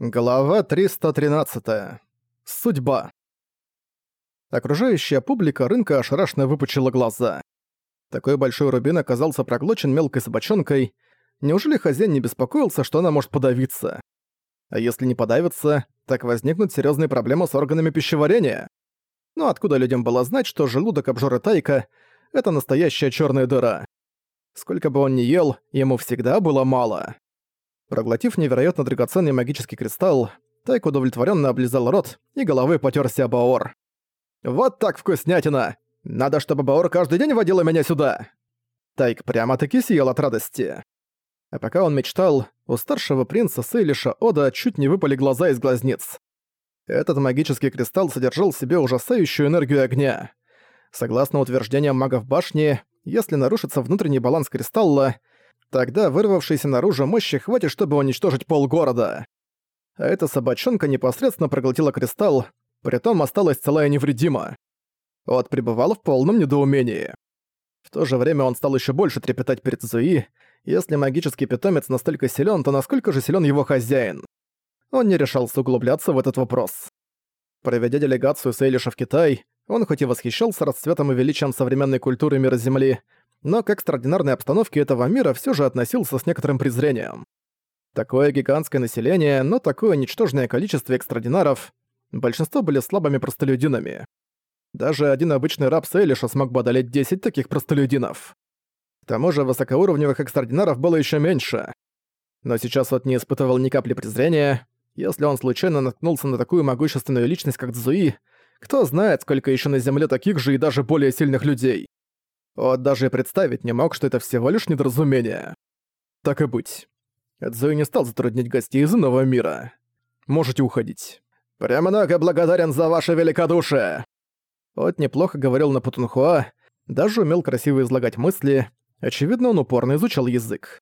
Глава 313. Судьба. Окружающая публика рынка ошарашенно выпучила глаза. Такой большой рубин оказался проглочен мелкой собачонкой. Неужели хозяин не беспокоился, что она может подавиться? А если не подавится, так возникнут серьезные проблемы с органами пищеварения. Но откуда людям было знать, что желудок обжора Тайка — это настоящая черная дыра? Сколько бы он ни ел, ему всегда было мало. Проглотив невероятно драгоценный магический кристалл, Тайк удовлетворенно облизал рот и головой потерся Баор. «Вот так вкуснятина! Надо, чтобы Баор каждый день водила меня сюда!» Тайк прямо-таки съел от радости. А пока он мечтал, у старшего принца Сейлиша Ода чуть не выпали глаза из глазниц. Этот магический кристалл содержал в себе ужасающую энергию огня. Согласно утверждениям магов башни, если нарушится внутренний баланс кристалла, Тогда вырвавшейся наружу мощи хватит, чтобы уничтожить полгорода. А эта собачонка непосредственно проглотила кристалл, притом осталась целая невредима. Вот пребывал в полном недоумении. В то же время он стал еще больше трепетать перед Зуи. Если магический питомец настолько силен, то насколько же силен его хозяин? Он не решался углубляться в этот вопрос. Проведя делегацию Сейлиша в Китай, он хоть и восхищался расцветом и величием современной культуры мира Земли, но к экстраординарной обстановке этого мира все же относился с некоторым презрением. Такое гигантское население, но такое ничтожное количество экстрадинаров, большинство были слабыми простолюдинами. Даже один обычный раб Сейлиша смог бы одолеть 10 таких простолюдинов. К тому же высокоуровневых экстрадинаров было еще меньше. Но сейчас вот не испытывал ни капли презрения. Если он случайно наткнулся на такую могущественную личность, как Цзуи, кто знает, сколько еще на Земле таких же и даже более сильных людей. Вот даже представить не мог, что это всего лишь недоразумение. Так и быть. Эдзуи не стал затруднить гостей из иного мира. Можете уходить. «Премного благодарен за ваше великодушие!» Вот неплохо говорил на Путунхуа, даже умел красиво излагать мысли, очевидно, он упорно изучал язык.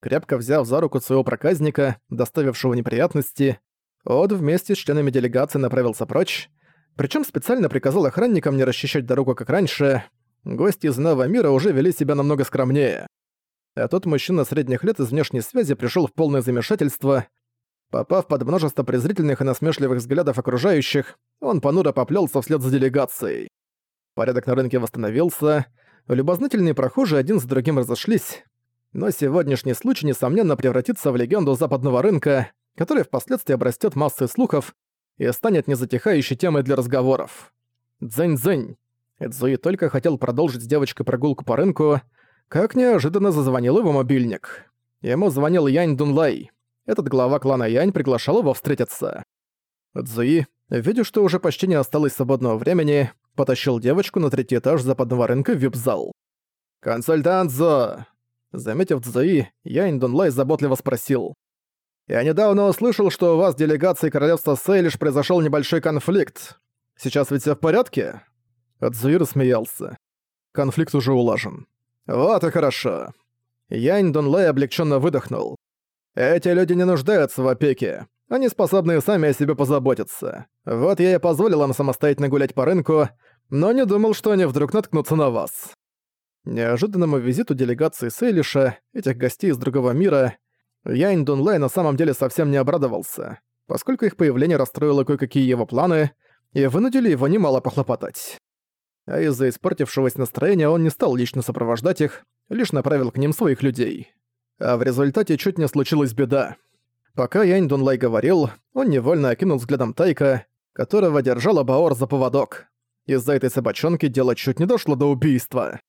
Крепко взяв за руку своего проказника, доставившего неприятности, Од вместе с членами делегации направился прочь, причем специально приказал охранникам не расчищать дорогу, как раньше, Гости из нового мира уже вели себя намного скромнее. А тот мужчина средних лет из внешней связи пришел в полное замешательство. Попав под множество презрительных и насмешливых взглядов окружающих, он понуро поплелся вслед за делегацией. Порядок на рынке восстановился, любознательные прохожие один за другим разошлись, но сегодняшний случай, несомненно, превратится в легенду западного рынка, который впоследствии обрастет массой слухов и станет незатихающей темой для разговоров. Дзэнь-дзэнь. Эдзуи только хотел продолжить с девочкой прогулку по рынку, как неожиданно зазвонил его мобильник. Ему звонил Янь Дунлай. Этот глава клана Янь приглашал его встретиться. Эдзуи, видя, что уже почти не осталось свободного времени, потащил девочку на третий этаж западного рынка в вип-зал. «Консультант Зо!» Заметив Цзуи, Янь Дунлай заботливо спросил. «Я недавно услышал, что у вас в делегации королевства Сейлиш произошел небольшой конфликт. Сейчас ведь все в порядке?» Адзуи рассмеялся. Конфликт уже улажен. «Вот и хорошо». Янь Дунлэй облегченно выдохнул. «Эти люди не нуждаются в опеке. Они способны сами о себе позаботиться. Вот я и позволил им самостоятельно гулять по рынку, но не думал, что они вдруг наткнутся на вас». Неожиданному визиту делегации Сейлиша, этих гостей из другого мира, Янь Дунлай на самом деле совсем не обрадовался, поскольку их появление расстроило кое-какие его планы и вынудили его немало похлопотать а из-за испортившегося настроения он не стал лично сопровождать их, лишь направил к ним своих людей. А в результате чуть не случилась беда. Пока Янь Дунлай говорил, он невольно окинул взглядом Тайка, которого держала Баор за поводок. Из-за этой собачонки дело чуть не дошло до убийства.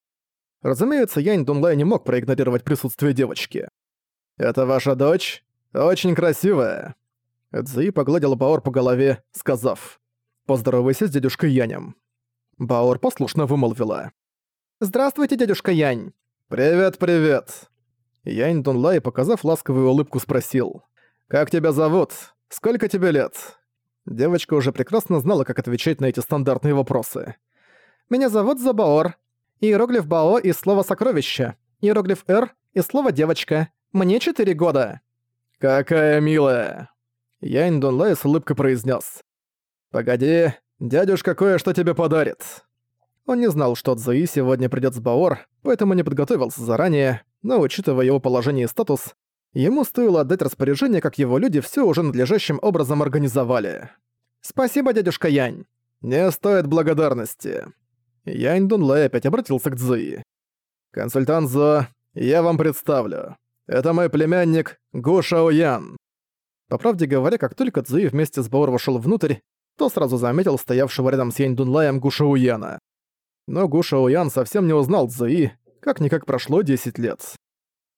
Разумеется, Янь Дунлай не мог проигнорировать присутствие девочки. «Это ваша дочь? Очень красивая». Цзуи погладил Баор по голове, сказав «Поздоровайся с дядюшкой Янем». Баор послушно вымолвила. «Здравствуйте, дядюшка Янь!» «Привет, привет!» Янь Дунлай, показав ласковую улыбку, спросил. «Как тебя зовут? Сколько тебе лет?» Девочка уже прекрасно знала, как отвечать на эти стандартные вопросы. «Меня зовут Забаор. Иероглиф Бао из слова «сокровище». Иероглиф «Р» из слова «девочка». Мне четыре года». «Какая милая!» Янь Дунлай с улыбкой произнес. «Погоди, Дядюшка кое-что тебе подарит». Он не знал, что Цзуи сегодня придёт с Баор, поэтому не подготовился заранее, но, учитывая его положение и статус, Ему стоило отдать распоряжение, как его люди все уже надлежащим образом организовали. «Спасибо, дядюшка Янь!» «Не стоит благодарности!» Янь Дунлай опять обратился к Цзуи. «Консультант Зо, я вам представлю. Это мой племянник Гу Шао Ян». По правде говоря, как только Цзуи вместе с Баор вошел внутрь, то сразу заметил стоявшего рядом с Янь Дунлаем Гу Шао Яна. Но Гу Шао Ян совсем не узнал Цзуи, как-никак прошло 10 лет.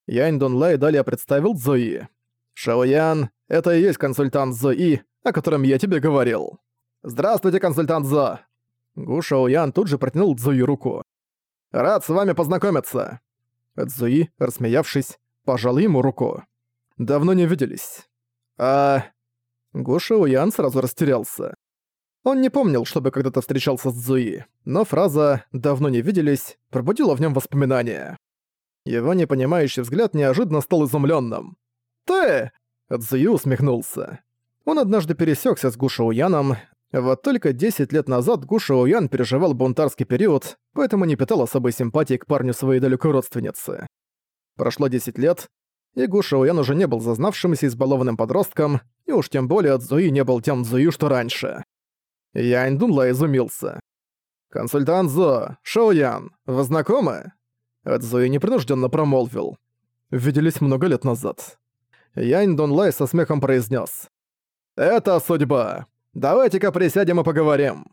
Янь Дунлай далее представил Зои. «Шаоян, это и есть консультант Зои, о котором я тебе говорил. Здравствуйте, консультант Зо!» Гу Шаоян тут же протянул Зои руку. «Рад с вами познакомиться!» Цзуи, рассмеявшись, пожал ему руку. «Давно не виделись». «А...» Гу Шаоян сразу растерялся. Он не помнил, чтобы когда-то встречался с Цзуи, но фраза «давно не виделись» пробудила в нем воспоминания. Его непонимающий взгляд неожиданно стал изумлённым. «Ты!» — Цзюю усмехнулся. Он однажды пересекся с Гушоу Яном, вот только 10 лет назад Гушоу Ян переживал бунтарский период, поэтому не питал особой симпатии к парню своей далекой родственницы. Прошло 10 лет, и Гушоу Ян уже не был зазнавшимся избалованным подростком, и уж тем более Цзуи не был тем Цзую, что раньше. Янь Дунла изумился. «Консультант Зо, Шоу Ян, вы знакомы?» Эдзуи непринужденно промолвил. «Виделись много лет назад». Янь Донлай со смехом произнес: «Это судьба. Давайте-ка присядем и поговорим».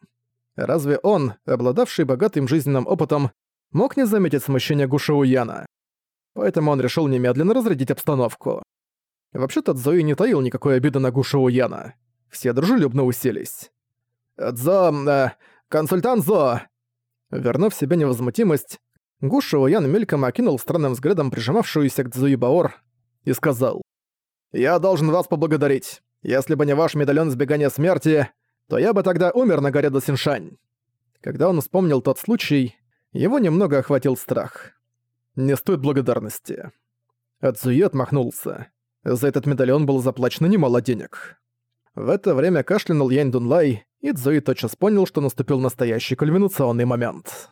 Разве он, обладавший богатым жизненным опытом, мог не заметить смущения Гушоу Яна? Поэтому он решил немедленно разрядить обстановку. Вообще-то Цзои не таил никакой обиды на Гушоу Яна. Все дружелюбно уселись. «Дзо... Э, консультант Зо...» Вернув себе невозмутимость, Гушу Ян мельком окинул странным взглядом прижимавшуюся к Цзуи Баор и сказал. «Я должен вас поблагодарить. Если бы не ваш медальон избегания смерти, то я бы тогда умер на горе Досиншань». Когда он вспомнил тот случай, его немного охватил страх. «Не стоит благодарности». Цзуи отмахнулся. За этот медальон было заплачено немало денег. В это время кашлянул Янь Дунлай, и Цзуи тотчас понял, что наступил настоящий кульминационный момент.